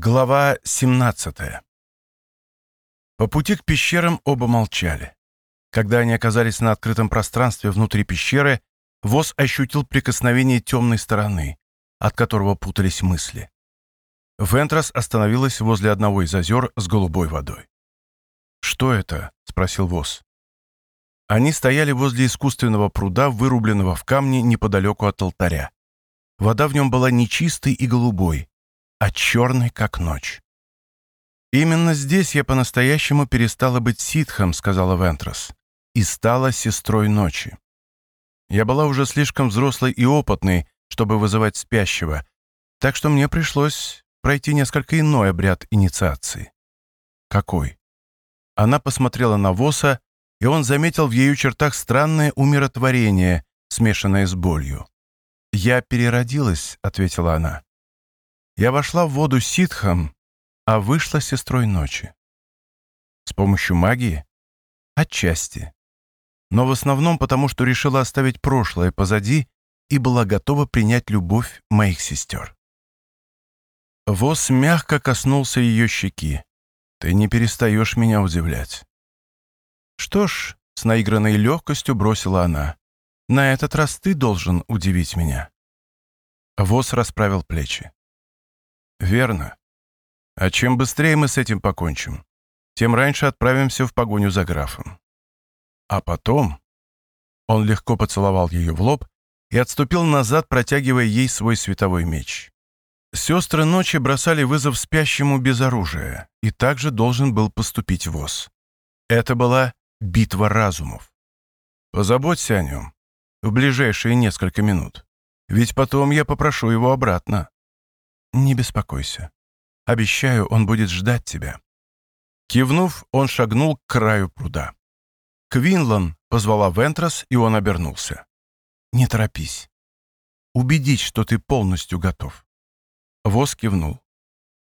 Глава 17 По пути к пещерам оба молчали. Когда они оказались на открытом пространстве внутри пещеры, Воз ощутил прикосновение темной стороны, от которого путались мысли. Вентрас остановилась возле одного из озер с голубой водой. «Что это?» — спросил Воз. Они стояли возле искусственного пруда, вырубленного в камне неподалеку от алтаря. Вода в нем была нечистой и голубой, а черной, как ночь. «Именно здесь я по-настоящему перестала быть ситхом», — сказала Вентрос, «и стала сестрой ночи. Я была уже слишком взрослой и опытной, чтобы вызывать спящего, так что мне пришлось пройти несколько иной обряд инициации». «Какой?» Она посмотрела на Воса, и он заметил в ее чертах странное умиротворение, смешанное с болью. «Я переродилась», — ответила она. Я вошла в воду ситхом, а вышла сестрой ночи. С помощью магии? Отчасти. Но в основном потому, что решила оставить прошлое позади и была готова принять любовь моих сестер. Воз мягко коснулся ее щеки. «Ты не перестаешь меня удивлять». «Что ж», — с наигранной легкостью бросила она, «на этот раз ты должен удивить меня». Воз расправил плечи. «Верно. А чем быстрее мы с этим покончим, тем раньше отправимся в погоню за графом. А потом...» Он легко поцеловал ее в лоб и отступил назад, протягивая ей свой световой меч. Сестры ночи бросали вызов спящему без оружия, и также должен был поступить ВОЗ. Это была битва разумов. Позаботься о нем в ближайшие несколько минут, ведь потом я попрошу его обратно. «Не беспокойся. Обещаю, он будет ждать тебя». Кивнув, он шагнул к краю пруда. Квинлан позвала Вентрос, и он обернулся. «Не торопись. Убедить, что ты полностью готов». Вос кивнул.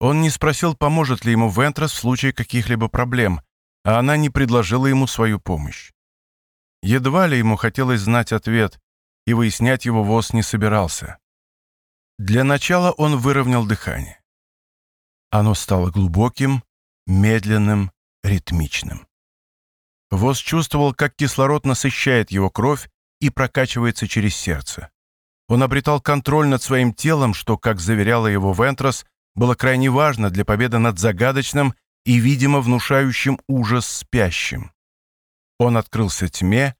Он не спросил, поможет ли ему Вентрос в случае каких-либо проблем, а она не предложила ему свою помощь. Едва ли ему хотелось знать ответ, и выяснять его Вос не собирался. Для начала он выровнял дыхание. Оно стало глубоким, медленным, ритмичным. Воз чувствовал, как кислород насыщает его кровь и прокачивается через сердце. Он обретал контроль над своим телом, что, как заверяла его Вентрос, было крайне важно для победы над загадочным и, видимо, внушающим ужас спящим. Он открылся тьме,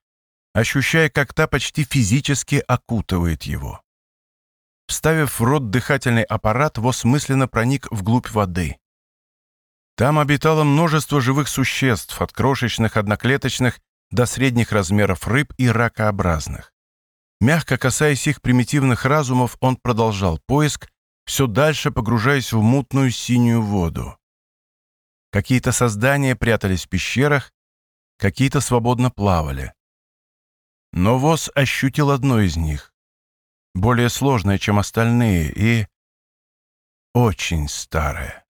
ощущая, как та почти физически окутывает его. Вставив в рот дыхательный аппарат, Вос мысленно проник вглубь воды. Там обитало множество живых существ, от крошечных одноклеточных до средних размеров рыб и ракообразных. Мягко касаясь их примитивных разумов, он продолжал поиск, все дальше погружаясь в мутную синюю воду. Какие-то создания прятались в пещерах, какие-то свободно плавали. Но Вос ощутил одно из них более сложное, чем остальные, и очень старое,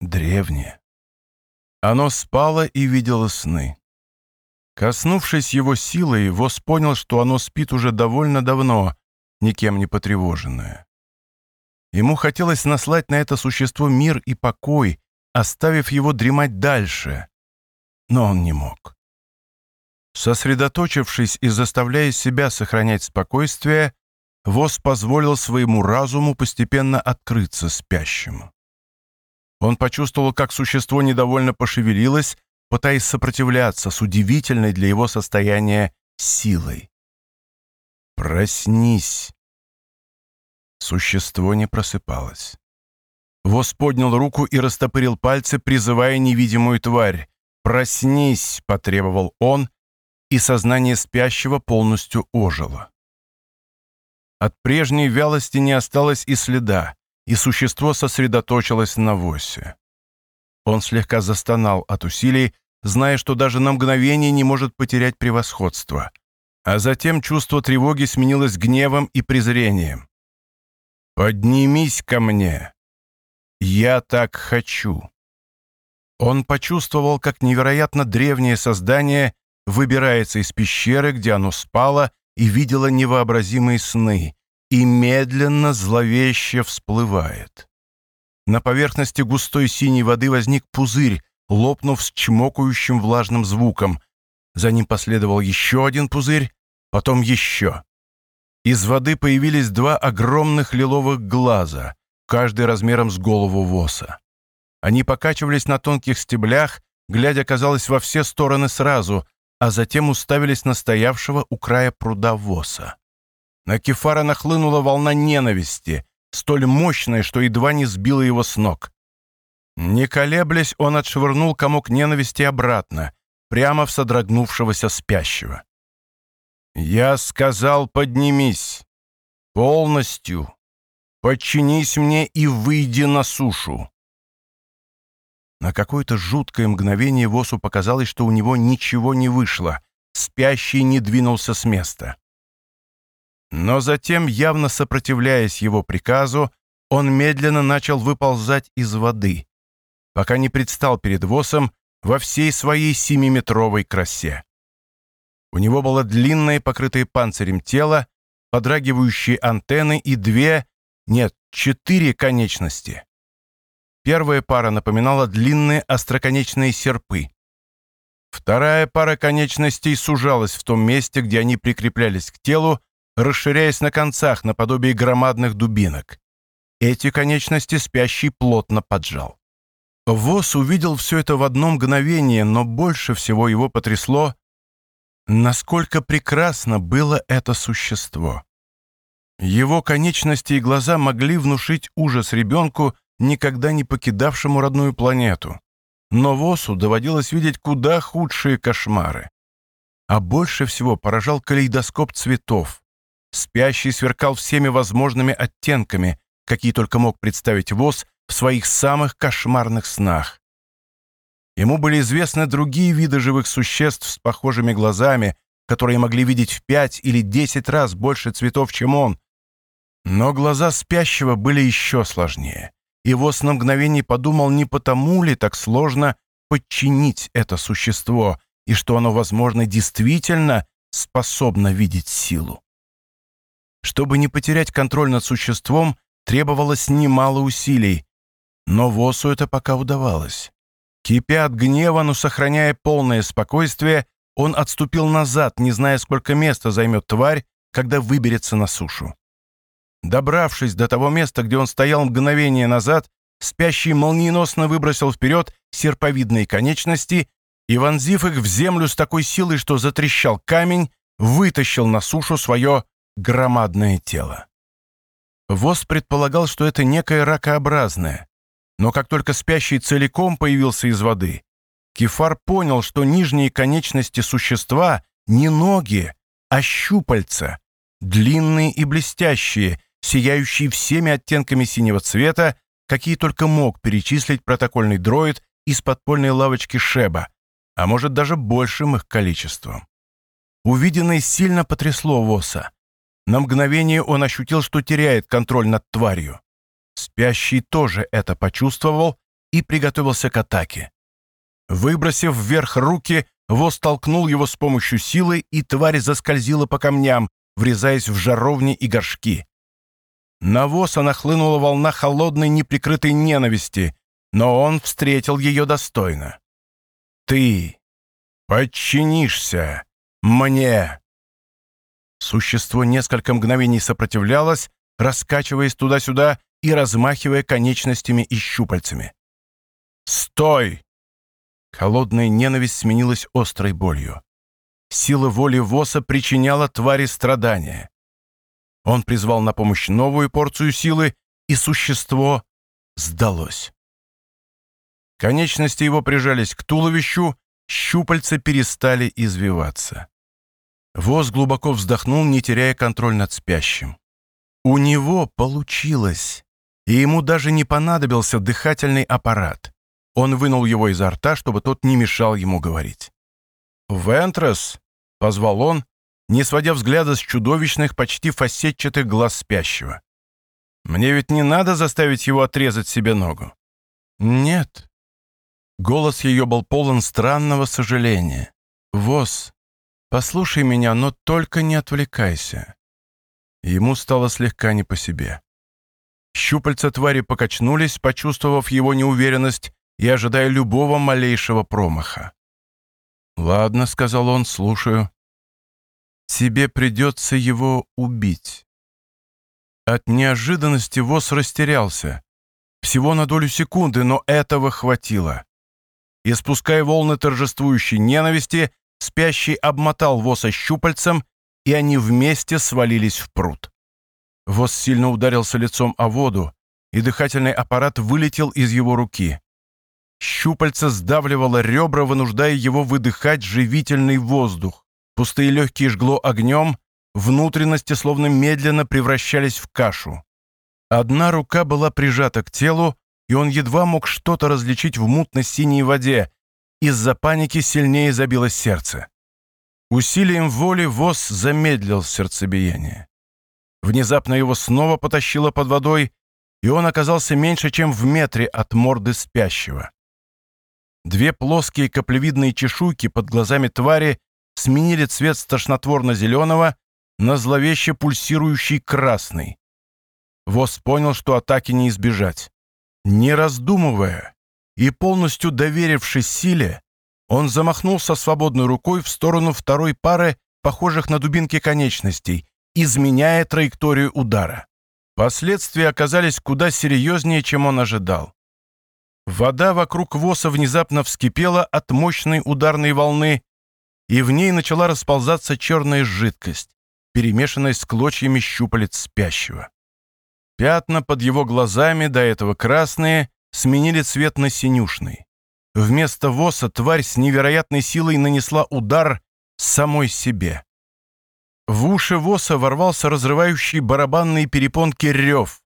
древнее. Оно спало и видело сны. Коснувшись его силой, Вос понял, что оно спит уже довольно давно, никем не потревоженное. Ему хотелось наслать на это существо мир и покой, оставив его дремать дальше, но он не мог. Сосредоточившись и заставляя себя сохранять спокойствие, Воз позволил своему разуму постепенно открыться спящему. Он почувствовал, как существо недовольно пошевелилось, пытаясь сопротивляться с удивительной для его состояния силой. «Проснись!» Существо не просыпалось. Воз поднял руку и растопырил пальцы, призывая невидимую тварь. «Проснись!» — потребовал он, и сознание спящего полностью ожило. От прежней вялости не осталось и следа, и существо сосредоточилось на Восе. Он слегка застонал от усилий, зная, что даже на мгновение не может потерять превосходство. А затем чувство тревоги сменилось гневом и презрением. «Поднимись ко мне! Я так хочу!» Он почувствовал, как невероятно древнее создание выбирается из пещеры, где оно спало, и видела невообразимые сны, и медленно, зловеще всплывает. на поверхности густой синей воды возник пузырь, лопнув с чмокающим влажным звуком. За ним последовал еще один пузырь, потом еще. Из воды появились два огромных лиловых глаза, каждый размером с голову воса. Они покачивались на тонких стеблях, глядя, казалось, во все стороны сразу, а затем уставились на стоявшего у края пруда воса. На Кефара нахлынула волна ненависти, столь мощная, что едва не сбила его с ног. Не колеблясь, он отшвырнул комок ненависти обратно, прямо в содрогнувшегося спящего. «Я сказал, поднимись! Полностью! Подчинись мне и выйди на сушу!» На какое-то жуткое мгновение Восу показалось, что у него ничего не вышло. Спящий не двинулся с места. Но затем, явно сопротивляясь его приказу, он медленно начал выползать из воды, пока не предстал перед Восом во всей своей семиметровой красе. У него было длинное, покрытое панцирем тело, подрагивающие антенны и две, нет, четыре конечности. Первая пара напоминала длинные остроконечные серпы. Вторая пара конечностей сужалась в том месте, где они прикреплялись к телу, расширяясь на концах наподобие громадных дубинок. Эти конечности спящий плотно поджал. Вос увидел все это в одно мгновение, но больше всего его потрясло, насколько прекрасно было это существо. Его конечности и глаза могли внушить ужас ребенку, никогда не покидавшему родную планету. Но Восу доводилось видеть куда худшие кошмары. А больше всего поражал калейдоскоп цветов. Спящий сверкал всеми возможными оттенками, какие только мог представить Вос в своих самых кошмарных снах. Ему были известны другие виды живых существ с похожими глазами, которые могли видеть в пять или десять раз больше цветов, чем он. Но глаза спящего были еще сложнее и Вос на мгновение подумал, не потому ли так сложно подчинить это существо, и что оно, возможно, действительно способно видеть силу. Чтобы не потерять контроль над существом, требовалось немало усилий, но Восу это пока удавалось. Кипя от гнева, но сохраняя полное спокойствие, он отступил назад, не зная, сколько места займет тварь, когда выберется на сушу. Добравшись до того места, где он стоял мгновение назад, спящий молниеносно выбросил вперед серповидные конечности и, вонзив их в землю с такой силой, что затрещал камень, вытащил на сушу свое громадное тело. Воз предполагал, что это некое ракообразное, но как только спящий целиком появился из воды, Кефар понял, что нижние конечности существа не ноги, а щупальца, длинные и блестящие, сияющий всеми оттенками синего цвета, какие только мог перечислить протокольный дроид из подпольной лавочки Шеба, а может даже большим их количеством. Увиденное сильно потрясло Воса. На мгновение он ощутил, что теряет контроль над тварью. Спящий тоже это почувствовал и приготовился к атаке. Выбросив вверх руки, Вос толкнул его с помощью силы, и тварь заскользила по камням, врезаясь в жаровни и горшки. На Воса нахлынула волна холодной неприкрытой ненависти, но он встретил ее достойно. «Ты подчинишься мне!» Существо несколько мгновений сопротивлялось, раскачиваясь туда-сюда и размахивая конечностями и щупальцами. «Стой!» Холодная ненависть сменилась острой болью. Сила воли Воса причиняла твари страдания. Он призвал на помощь новую порцию силы, и существо сдалось. Конечности его прижались к туловищу, щупальца перестали извиваться. Воз глубоко вздохнул, не теряя контроль над спящим. У него получилось, и ему даже не понадобился дыхательный аппарат. Он вынул его изо рта, чтобы тот не мешал ему говорить. «Вентрос!» — позвал он, не сводя взгляда с чудовищных, почти фасетчатых глаз спящего. «Мне ведь не надо заставить его отрезать себе ногу». «Нет». Голос ее был полон странного сожаления. «Воз, послушай меня, но только не отвлекайся». Ему стало слегка не по себе. Щупальца твари покачнулись, почувствовав его неуверенность и ожидая любого малейшего промаха. «Ладно», — сказал он, — «слушаю». «Тебе придется его убить». От неожиданности Вос растерялся. Всего на долю секунды, но этого хватило. И спуская волны торжествующей ненависти, спящий обмотал Воса щупальцем, и они вместе свалились в пруд. Вос сильно ударился лицом о воду, и дыхательный аппарат вылетел из его руки. Щупальце сдавливало ребра, вынуждая его выдыхать живительный воздух. Пустые легкие жгло огнем, внутренности словно медленно превращались в кашу. Одна рука была прижата к телу, и он едва мог что-то различить в мутно-синей воде. Из-за паники сильнее забилось сердце. Усилием воли ВОЗ замедлил сердцебиение. Внезапно его снова потащило под водой, и он оказался меньше, чем в метре от морды спящего. Две плоские каплевидные чешуйки под глазами твари сменили цвет с тошнотворно-зеленого на зловеще пульсирующий красный. Вос понял, что атаки не избежать. Не раздумывая и полностью доверившись силе, он замахнулся свободной рукой в сторону второй пары, похожих на дубинки конечностей, изменяя траекторию удара. Последствия оказались куда серьезнее, чем он ожидал. Вода вокруг Воса внезапно вскипела от мощной ударной волны, и в ней начала расползаться черная жидкость, перемешанная с клочьями щупалец спящего. Пятна под его глазами, до этого красные, сменили цвет на синюшный. Вместо Воса тварь с невероятной силой нанесла удар самой себе. В уши Воса ворвался разрывающий барабанные перепонки рев,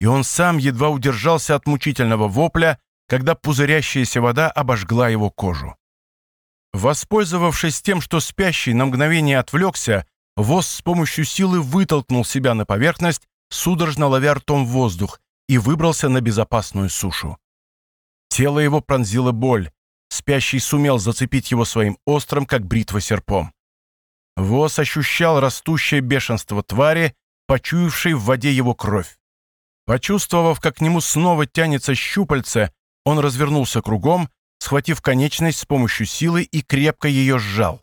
и он сам едва удержался от мучительного вопля, когда пузырящаяся вода обожгла его кожу. Воспользовавшись тем, что спящий на мгновение отвлекся, Вос с помощью силы вытолкнул себя на поверхность, судорожно ловя ртом воздух, и выбрался на безопасную сушу. Тело его пронзила боль. Спящий сумел зацепить его своим острым, как бритва, серпом. Вос ощущал растущее бешенство твари, почуявшей в воде его кровь. Почувствовав, как к нему снова тянется щупальце, он развернулся кругом, схватив конечность с помощью силы и крепко ее сжал.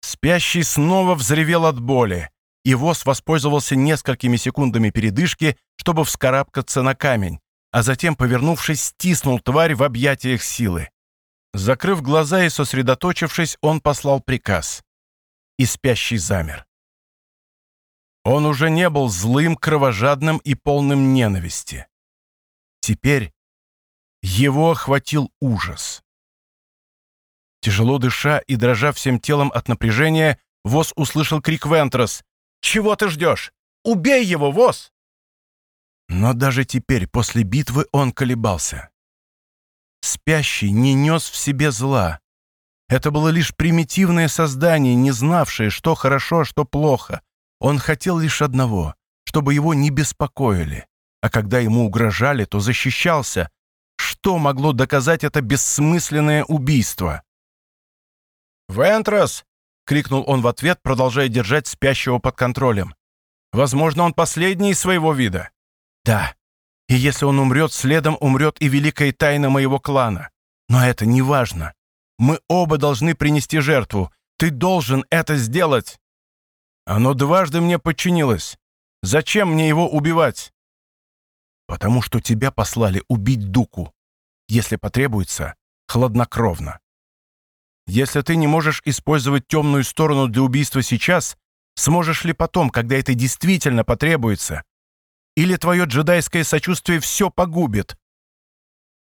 Спящий снова взревел от боли, и Вос воспользовался несколькими секундами передышки, чтобы вскарабкаться на камень, а затем, повернувшись, стиснул тварь в объятиях силы. Закрыв глаза и сосредоточившись, он послал приказ. И спящий замер. Он уже не был злым, кровожадным и полным ненависти. Теперь его охватил ужас. Тяжело дыша и дрожа всем телом от напряжения, Вос услышал крик Вентрос. «Чего ты ждешь? Убей его, Вос!» Но даже теперь, после битвы, он колебался. Спящий не нес в себе зла. Это было лишь примитивное создание, не знавшее, что хорошо, а что плохо. Он хотел лишь одного, чтобы его не беспокоили. А когда ему угрожали, то защищался. Что могло доказать это бессмысленное убийство? «Вентрос!» — крикнул он в ответ, продолжая держать спящего под контролем. «Возможно, он последний из своего вида». «Да. И если он умрет, следом умрет и великая тайна моего клана. Но это не важно. Мы оба должны принести жертву. Ты должен это сделать!» «Оно дважды мне подчинилось. Зачем мне его убивать?» «Потому что тебя послали убить Дуку. Если потребуется, хладнокровно. Если ты не можешь использовать темную сторону для убийства сейчас, сможешь ли потом, когда это действительно потребуется? Или твое джедайское сочувствие все погубит?»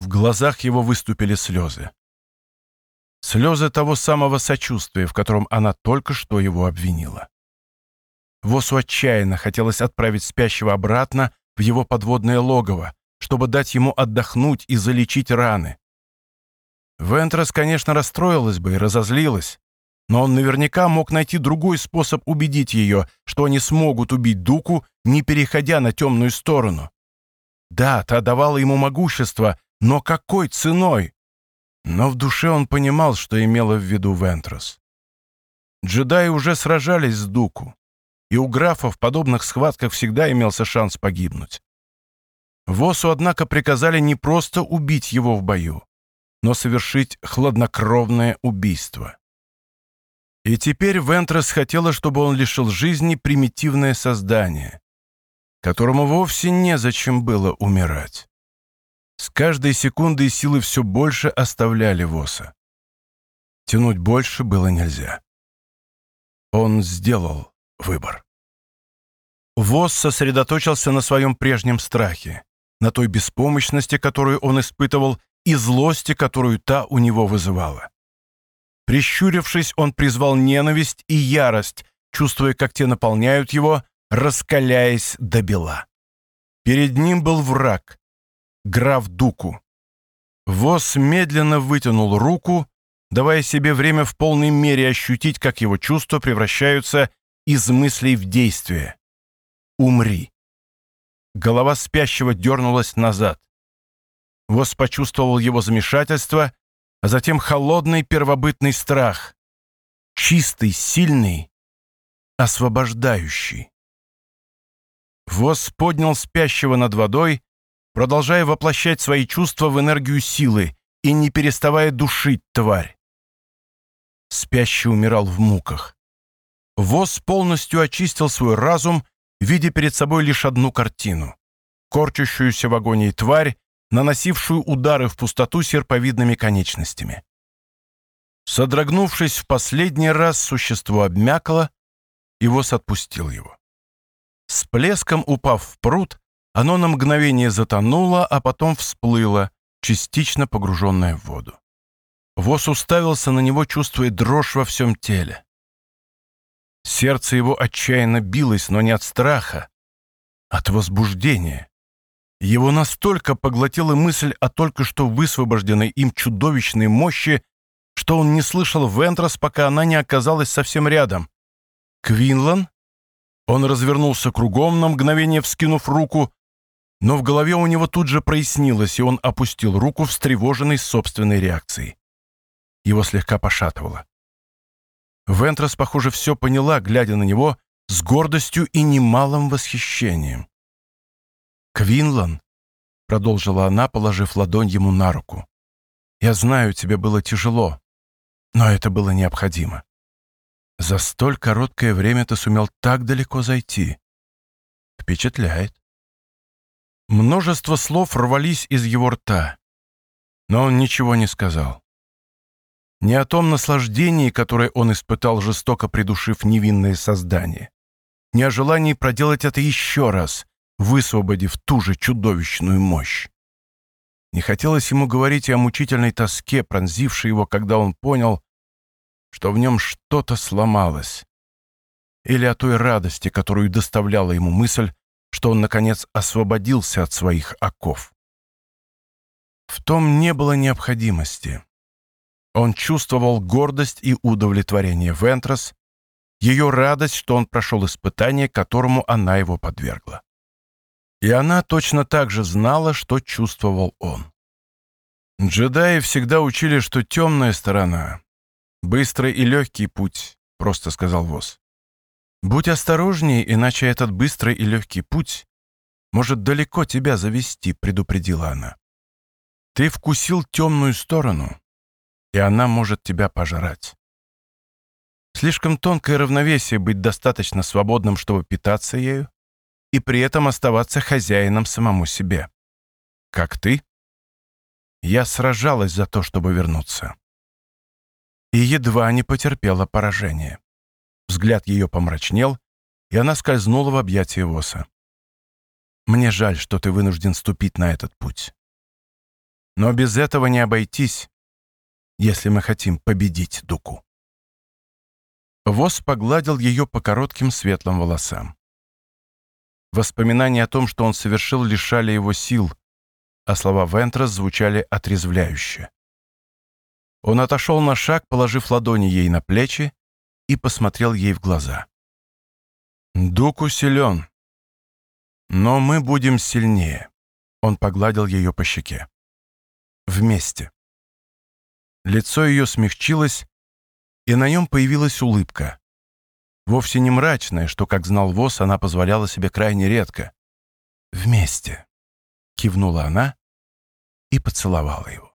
В глазах его выступили слезы. Слезы того самого сочувствия, в котором она только что его обвинила. Восу отчаянно хотелось отправить спящего обратно в его подводное логово, чтобы дать ему отдохнуть и залечить раны. Вентрас, конечно, расстроилась бы и разозлилась, но он наверняка мог найти другой способ убедить ее, что они смогут убить Дуку, не переходя на темную сторону. Да, та давала ему могущество, но какой ценой? Но в душе он понимал, что имела в виду Вентрос. Джедаи уже сражались с Дуку, и у графа в подобных схватках всегда имелся шанс погибнуть. Восу, однако, приказали не просто убить его в бою, но совершить хладнокровное убийство. И теперь Вентрес хотела, чтобы он лишил жизни примитивное создание, которому вовсе незачем было умирать. С каждой секундой силы все больше оставляли Воса. Тянуть больше было нельзя. Он сделал выбор. Вос сосредоточился на своем прежнем страхе, на той беспомощности, которую он испытывал, и злости, которую та у него вызывала. Прищурившись, он призвал ненависть и ярость, чувствуя, как те наполняют его, раскаляясь до бела. Перед ним был враг, граф Дуку. Вос медленно вытянул руку, давая себе время в полной мере ощутить, как его чувства превращаются из мыслей в действие. «Умри». Голова спящего дернулась назад. Вос почувствовал его замешательство, а затем холодный первобытный страх. Чистый, сильный, освобождающий. Вос поднял спящего над водой, продолжая воплощать свои чувства в энергию силы и не переставая душить тварь. Спящий умирал в муках. Воз полностью очистил свой разум, видя перед собой лишь одну картину. Корчащуюся в агонии тварь, наносившую удары в пустоту серповидными конечностями. Содрогнувшись в последний раз, существо обмякало, и Воз отпустил его. С плеском упав в пруд, оно на мгновение затонуло, а потом всплыло, частично погруженное в воду. Вос уставился на него, чувствуя дрожь во всем теле. Сердце его отчаянно билось, но не от страха, от возбуждения. Его настолько поглотила мысль о только что высвобожденной им чудовищной мощи, что он не слышал Вентрос, пока она не оказалась совсем рядом. «Квинлан?» Он развернулся кругом, на мгновение вскинув руку, но в голове у него тут же прояснилось, и он опустил руку, встревоженный собственной реакцией. Его слегка пошатывало. Вентрос, похоже, все поняла, глядя на него с гордостью и немалым восхищением. «Квинлан», — продолжила она, положив ладонь ему на руку, — «я знаю, тебе было тяжело, но это было необходимо. За столь короткое время ты сумел так далеко зайти. Впечатляет». Множество слов рвались из его рта, но он ничего не сказал. Не о том наслаждении, которое он испытал, жестоко придушив невинное создание. Не о желании проделать это еще раз, высвободив ту же чудовищную мощь. Не хотелось ему говорить и о мучительной тоске, пронзившей его, когда он понял, что в нем что-то сломалось. Или о той радости, которую доставляла ему мысль, что он, наконец, освободился от своих оков. В том не было необходимости. Он чувствовал гордость и удовлетворение Вентрос, ее радость, что он прошел испытание, которому она его подвергла. И она точно так же знала, что чувствовал он. Джедаи всегда учили, что темная сторона — быстрый и легкий путь, просто сказал Вос. Будь осторожнее, иначе этот быстрый и легкий путь может далеко тебя завести, предупредила она. Ты вкусил темную сторону, и она может тебя пожрать. Слишком тонкое равновесие быть достаточно свободным, чтобы питаться ею, и при этом оставаться хозяином самому себе. Как ты? Я сражалась за то, чтобы вернуться. И едва не потерпела поражение. Взгляд ее помрачнел, и она скользнула в объятия Воса. «Мне жаль, что ты вынужден ступить на этот путь. Но без этого не обойтись, если мы хотим победить Дуку». Вос погладил ее по коротким светлым волосам. Воспоминания о том, что он совершил, лишали его сил, а слова Вентрас звучали отрезвляюще. Он отошел на шаг, положив ладони ей на плечи, и посмотрел ей в глаза. «Дуку силен, но мы будем сильнее», — он погладил ее по щеке. «Вместе». Лицо ее смягчилось, и на нем появилась улыбка. Вовсе не мрачная, что, как знал Вос, она позволяла себе крайне редко. Вместе. кивнула она и поцеловала его.